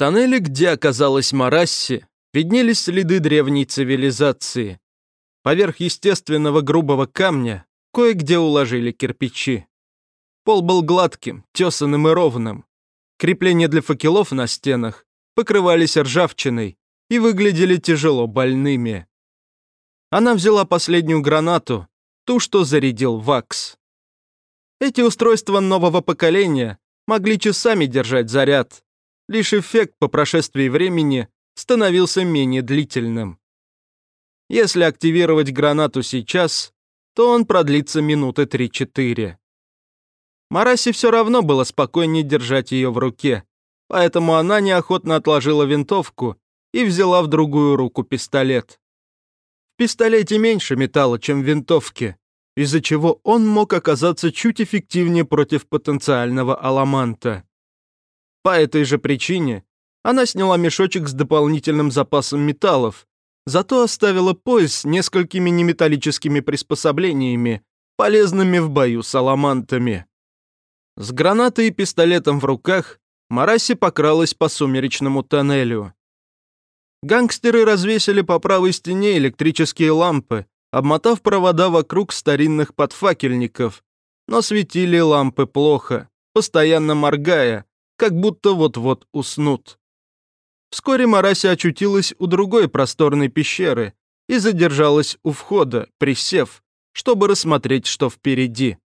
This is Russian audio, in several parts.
тоннеле, где оказалась Марасси, виднелись следы древней цивилизации. Поверх естественного грубого камня кое-где уложили кирпичи. Пол был гладким, тесаным и ровным. Крепления для факелов на стенах покрывались ржавчиной и выглядели тяжело больными. Она взяла последнюю гранату, ту, что зарядил Вакс. Эти устройства нового поколения могли часами держать заряд. Лишь эффект по прошествии времени становился менее длительным. Если активировать гранату сейчас, то он продлится минуты 3-4. Марасе все равно было спокойнее держать ее в руке, поэтому она неохотно отложила винтовку и взяла в другую руку пистолет. В пистолете меньше металла, чем в винтовке, из-за чего он мог оказаться чуть эффективнее против потенциального аламанта. По этой же причине она сняла мешочек с дополнительным запасом металлов, зато оставила пояс с несколькими неметаллическими приспособлениями, полезными в бою с аламантами. С гранатой и пистолетом в руках Мараси покралась по сумеречному тоннелю. Гангстеры развесили по правой стене электрические лампы, обмотав провода вокруг старинных подфакельников, но светили лампы плохо, постоянно моргая, как будто вот-вот уснут. Вскоре Мараси очутилась у другой просторной пещеры и задержалась у входа, присев, чтобы рассмотреть, что впереди.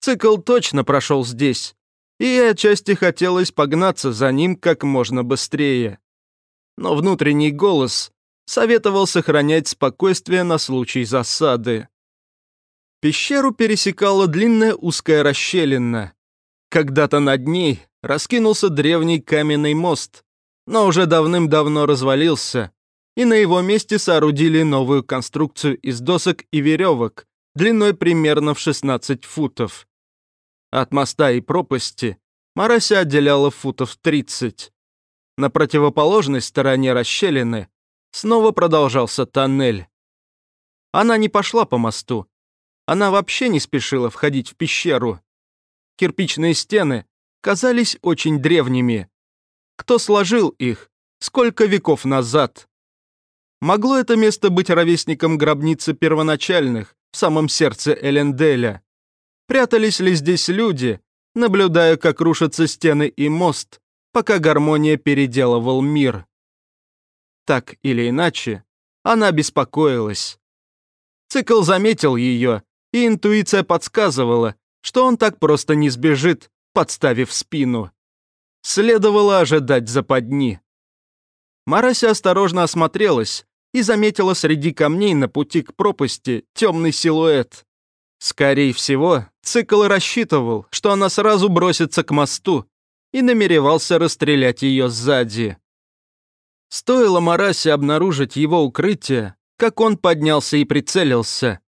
Цикл точно прошел здесь, и ей отчасти хотелось погнаться за ним как можно быстрее. Но внутренний голос советовал сохранять спокойствие на случай засады. Пещеру пересекала длинная узкая расщелина. Когда-то над ней раскинулся древний каменный мост, но уже давным-давно развалился, и на его месте соорудили новую конструкцию из досок и веревок длиной примерно в 16 футов. От моста и пропасти Марася отделяла футов 30. На противоположной стороне расщелины снова продолжался тоннель. Она не пошла по мосту. Она вообще не спешила входить в пещеру. Кирпичные стены казались очень древними. Кто сложил их? Сколько веков назад? Могло это место быть ровесником гробницы первоначальных, в самом сердце Эленделя? Прятались ли здесь люди, наблюдая, как рушатся стены и мост, пока гармония переделывал мир? Так или иначе, она беспокоилась. Цикл заметил ее, и интуиция подсказывала, что он так просто не сбежит, подставив спину. Следовало ожидать западни. Марася осторожно осмотрелась и заметила среди камней на пути к пропасти темный силуэт. Скорее всего, Цикл рассчитывал, что она сразу бросится к мосту и намеревался расстрелять ее сзади. Стоило Марасе обнаружить его укрытие, как он поднялся и прицелился.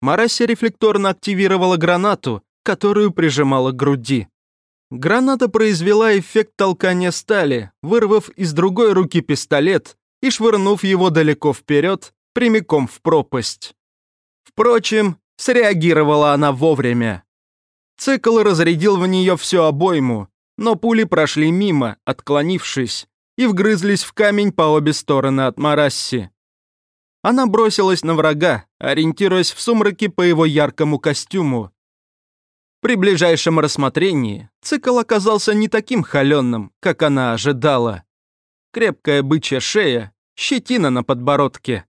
Марасе рефлекторно активировала гранату, которую прижимала к груди. Граната произвела эффект толкания стали, вырвав из другой руки пистолет и швырнув его далеко вперед, прямиком в пропасть. Впрочем, Среагировала она вовремя. Цикл разрядил в нее всю обойму, но пули прошли мимо, отклонившись, и вгрызлись в камень по обе стороны от Марасси. Она бросилась на врага, ориентируясь в сумраке по его яркому костюму. При ближайшем рассмотрении цикл оказался не таким холеным, как она ожидала. Крепкая бычья шея, щетина на подбородке.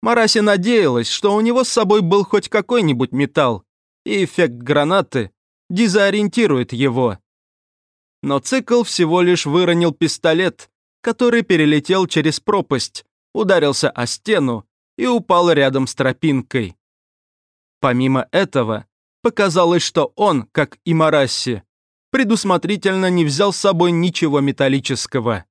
Мараси надеялась, что у него с собой был хоть какой-нибудь металл, и эффект гранаты дезориентирует его. Но цикл всего лишь выронил пистолет, который перелетел через пропасть, ударился о стену и упал рядом с тропинкой. Помимо этого, показалось, что он, как и Мараси, предусмотрительно не взял с собой ничего металлического.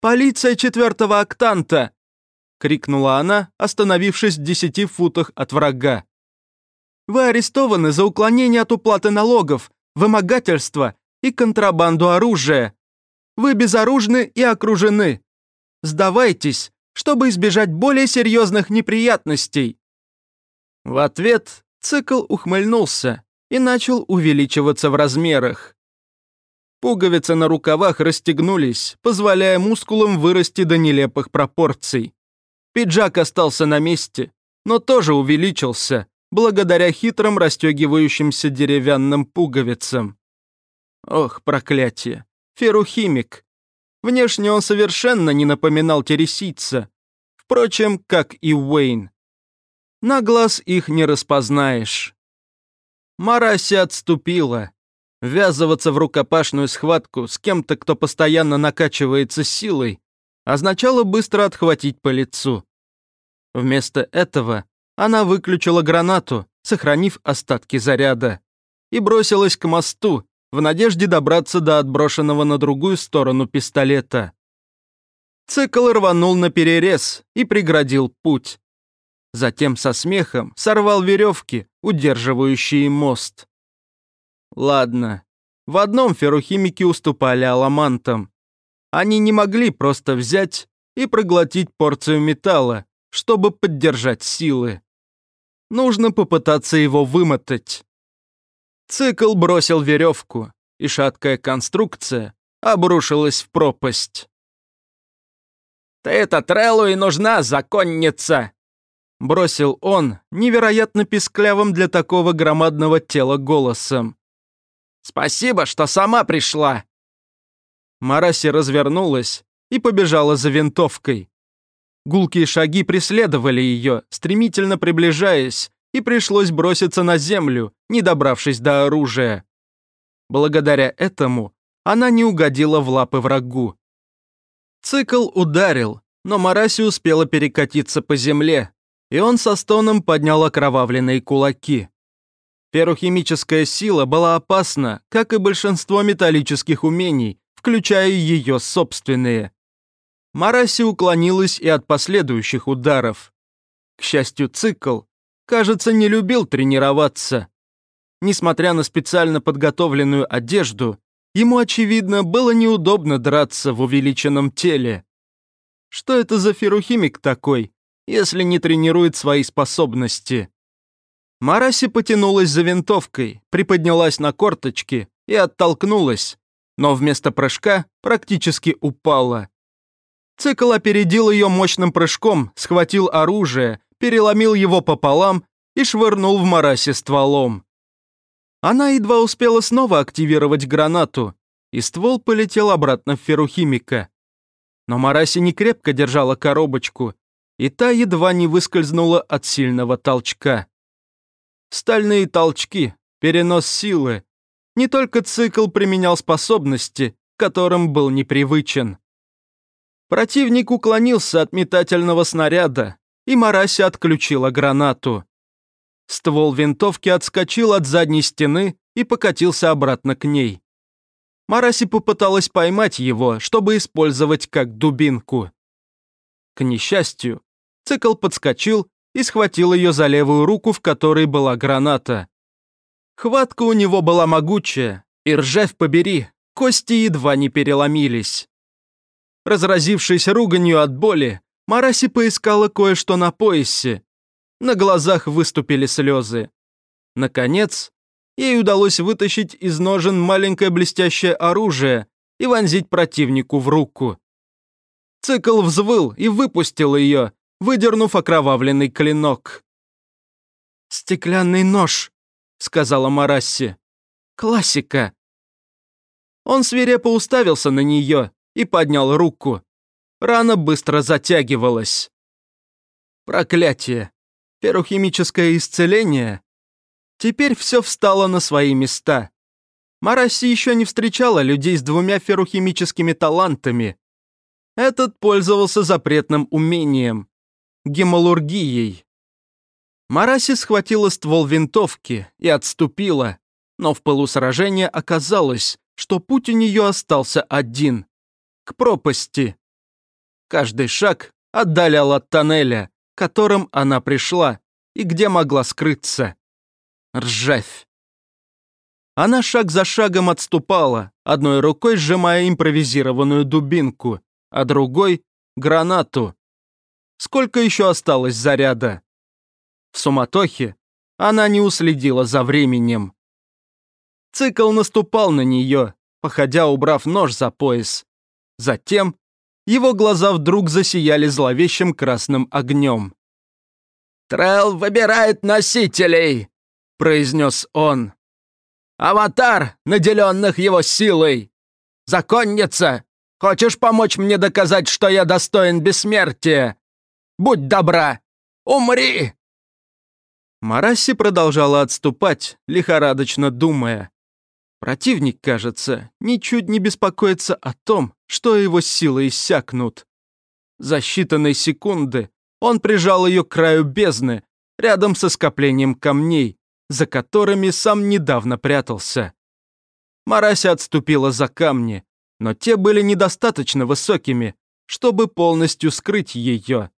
«Полиция четвертого октанта!» — крикнула она, остановившись в десяти футах от врага. «Вы арестованы за уклонение от уплаты налогов, вымогательство и контрабанду оружия. Вы безоружны и окружены. Сдавайтесь, чтобы избежать более серьезных неприятностей». В ответ цикл ухмыльнулся и начал увеличиваться в размерах. Пуговицы на рукавах расстегнулись, позволяя мускулам вырасти до нелепых пропорций. Пиджак остался на месте, но тоже увеличился, благодаря хитрым расстегивающимся деревянным пуговицам. Ох, проклятие. Ферухимик. Внешне он совершенно не напоминал тересийца. Впрочем, как и Уэйн. На глаз их не распознаешь. Мараси отступила. Ввязываться в рукопашную схватку с кем-то, кто постоянно накачивается силой, означало быстро отхватить по лицу. Вместо этого она выключила гранату, сохранив остатки заряда, и бросилась к мосту, в надежде добраться до отброшенного на другую сторону пистолета. Цикл рванул на перерез и преградил путь. Затем со смехом сорвал веревки, удерживающие мост. Ладно, в одном феррохимики уступали аламантам. Они не могли просто взять и проглотить порцию металла, чтобы поддержать силы. Нужно попытаться его вымотать. Цикл бросил веревку, и шаткая конструкция обрушилась в пропасть. «Ты-то Треллу и нужна, законница!» Бросил он, невероятно писклявым для такого громадного тела голосом. «Спасибо, что сама пришла!» Мараси развернулась и побежала за винтовкой. Гулкие шаги преследовали ее, стремительно приближаясь, и пришлось броситься на землю, не добравшись до оружия. Благодаря этому она не угодила в лапы врагу. Цикл ударил, но Мараси успела перекатиться по земле, и он со стоном поднял окровавленные кулаки. Феррохимическая сила была опасна, как и большинство металлических умений, включая ее собственные. Мараси уклонилась и от последующих ударов. К счастью, цикл, кажется, не любил тренироваться. Несмотря на специально подготовленную одежду, ему, очевидно, было неудобно драться в увеличенном теле. Что это за феррухимик такой, если не тренирует свои способности. Мараси потянулась за винтовкой, приподнялась на корточки и оттолкнулась, но вместо прыжка практически упала. Цикл опередил ее мощным прыжком, схватил оружие, переломил его пополам и швырнул в Мараси стволом. Она едва успела снова активировать гранату, и ствол полетел обратно в ферухимика. Но Мараси не крепко держала коробочку, и та едва не выскользнула от сильного толчка. Стальные толчки, перенос силы. Не только цикл применял способности, которым был непривычен. Противник уклонился от метательного снаряда, и Мараси отключила гранату. Ствол винтовки отскочил от задней стены и покатился обратно к ней. Мараси попыталась поймать его, чтобы использовать как дубинку. К несчастью, Цикл подскочил и схватил ее за левую руку, в которой была граната. Хватка у него была могучая, и ржавь побери, кости едва не переломились. Разразившись руганью от боли, Мараси поискала кое-что на поясе. На глазах выступили слезы. Наконец, ей удалось вытащить из ножен маленькое блестящее оружие и вонзить противнику в руку. Цикл взвыл и выпустил ее, выдернув окровавленный клинок. «Стеклянный нож», — сказала Марасси. «Классика». Он свирепо уставился на нее и поднял руку. Рана быстро затягивалась. Проклятие. Феррохимическое исцеление. Теперь все встало на свои места. Мараси еще не встречала людей с двумя феррохимическими талантами. Этот пользовался запретным умением гемалургией. Мараси схватила ствол винтовки и отступила, но в пылу сражения оказалось, что путь у нее остался один — к пропасти. Каждый шаг отдалял от тоннеля, которым она пришла и где могла скрыться. Ржавь. Она шаг за шагом отступала, одной рукой сжимая импровизированную дубинку, а другой — гранату, сколько еще осталось заряда. В суматохе она не уследила за временем. Цикл наступал на нее, походя убрав нож за пояс. Затем его глаза вдруг засияли зловещим красным огнем. «Трелл выбирает носителей!» — произнес он. «Аватар, наделенных его силой! Законница, хочешь помочь мне доказать, что я достоин бессмертия? Будь добра, умри!» Мараси продолжала отступать, лихорадочно думая. Противник, кажется, ничуть не беспокоится о том, что его силы иссякнут. За считанные секунды он прижал ее к краю бездны, рядом со скоплением камней, за которыми сам недавно прятался. Марася отступила за камни, но те были недостаточно высокими, чтобы полностью скрыть ее.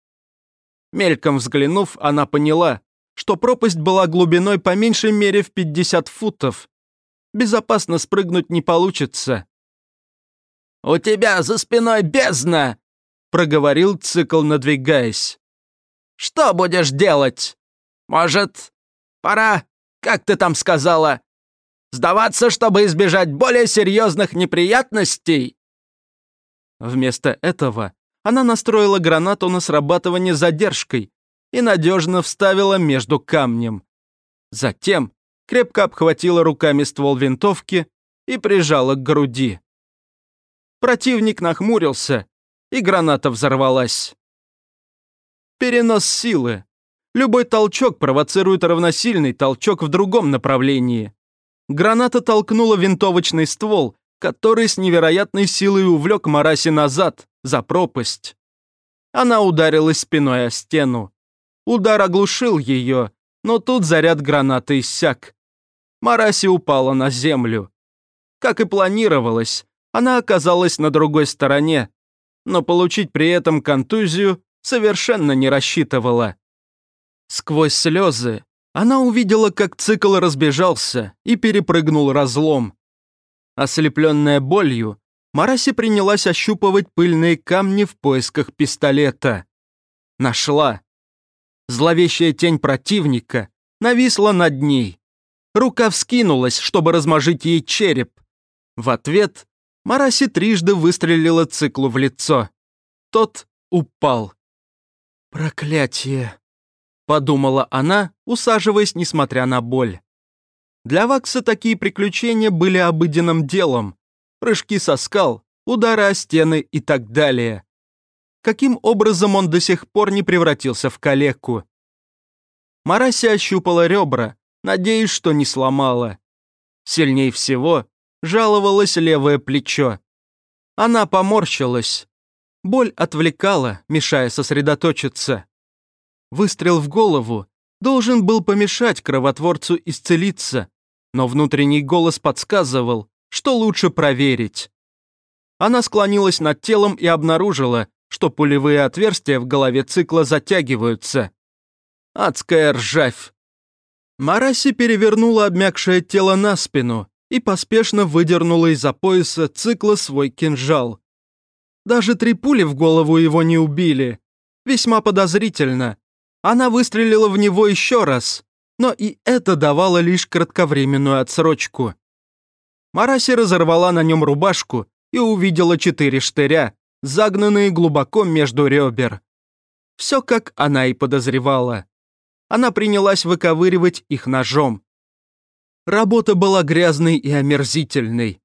Мельком взглянув, она поняла, что пропасть была глубиной по меньшей мере в 50 футов. Безопасно спрыгнуть не получится. «У тебя за спиной бездна!» — проговорил цикл, надвигаясь. «Что будешь делать? Может, пора, как ты там сказала, сдаваться, чтобы избежать более серьезных неприятностей?» Вместо этого она настроила гранату на срабатывание задержкой и надежно вставила между камнем. Затем крепко обхватила руками ствол винтовки и прижала к груди. Противник нахмурился, и граната взорвалась. Перенос силы. Любой толчок провоцирует равносильный толчок в другом направлении. Граната толкнула винтовочный ствол, который с невероятной силой увлек Мараси назад, за пропасть. Она ударилась спиной о стену. Удар оглушил ее, но тут заряд гранаты иссяк. Мараси упала на землю. Как и планировалось, она оказалась на другой стороне, но получить при этом контузию совершенно не рассчитывала. Сквозь слезы она увидела, как цикл разбежался и перепрыгнул разлом. Ослепленная болью, Мараси принялась ощупывать пыльные камни в поисках пистолета. Нашла. Зловещая тень противника нависла над ней. Рука вскинулась, чтобы размажить ей череп. В ответ Мараси трижды выстрелила циклу в лицо. Тот упал. «Проклятие!» — подумала она, усаживаясь, несмотря на боль. Для Вакса такие приключения были обыденным делом. Прыжки со скал, удары о стены и так далее каким образом он до сих пор не превратился в калеку. Мараси ощупала ребра, надеясь, что не сломала. Сильней всего жаловалось левое плечо. Она поморщилась. Боль отвлекала, мешая сосредоточиться. Выстрел в голову должен был помешать кровотворцу исцелиться, но внутренний голос подсказывал, что лучше проверить. Она склонилась над телом и обнаружила, что пулевые отверстия в голове цикла затягиваются. Адская ржавь. Мараси перевернула обмякшее тело на спину и поспешно выдернула из-за пояса цикла свой кинжал. Даже три пули в голову его не убили. Весьма подозрительно. Она выстрелила в него еще раз, но и это давало лишь кратковременную отсрочку. Мараси разорвала на нем рубашку и увидела четыре штыря, загнанные глубоко между ребер. Все, как она и подозревала. Она принялась выковыривать их ножом. Работа была грязной и омерзительной.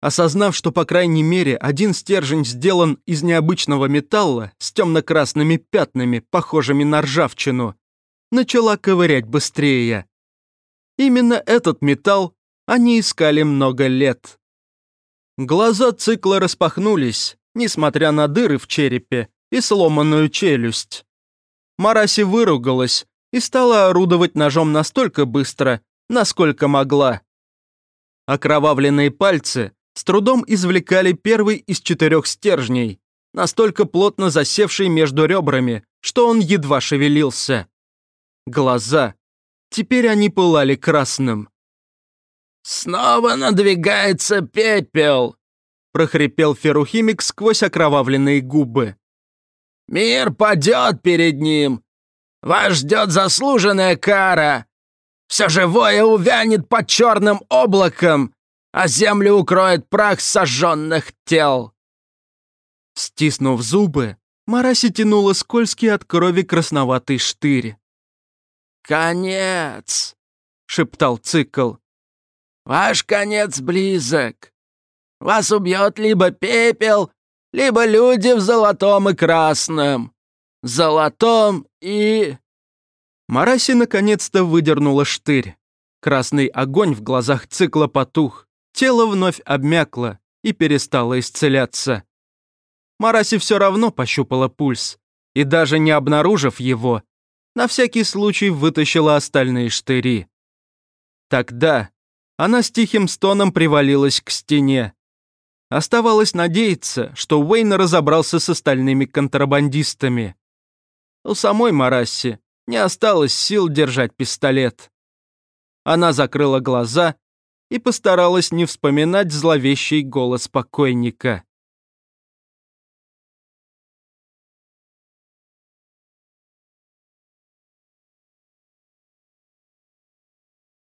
Осознав, что по крайней мере один стержень сделан из необычного металла с темно-красными пятнами, похожими на ржавчину, начала ковырять быстрее. Именно этот металл они искали много лет. Глаза цикла распахнулись, несмотря на дыры в черепе и сломанную челюсть. Мараси выругалась и стала орудовать ножом настолько быстро, насколько могла. Окровавленные пальцы с трудом извлекали первый из четырех стержней, настолько плотно засевший между ребрами, что он едва шевелился. Глаза. Теперь они пылали красным. «Снова надвигается пепел!» прохрипел ферухимик сквозь окровавленные губы. «Мир падет перед ним! Вас ждет заслуженная кара! Все живое увянет под черным облаком, а землю укроет прах сожженных тел!» Стиснув зубы, Мараси тянула скользкий от крови красноватый штырь. «Конец!» — шептал цикл. «Ваш конец близок. Вас убьет либо пепел, либо люди в золотом и красном. Золотом и...» Мараси наконец-то выдернула штырь. Красный огонь в глазах цикла потух, тело вновь обмякло и перестало исцеляться. Мараси все равно пощупала пульс, и даже не обнаружив его, на всякий случай вытащила остальные штыри. Тогда она с тихим стоном привалилась к стене. Оставалось надеяться, что Уэйн разобрался с остальными контрабандистами. У самой Марасси не осталось сил держать пистолет. Она закрыла глаза и постаралась не вспоминать зловещий голос покойника.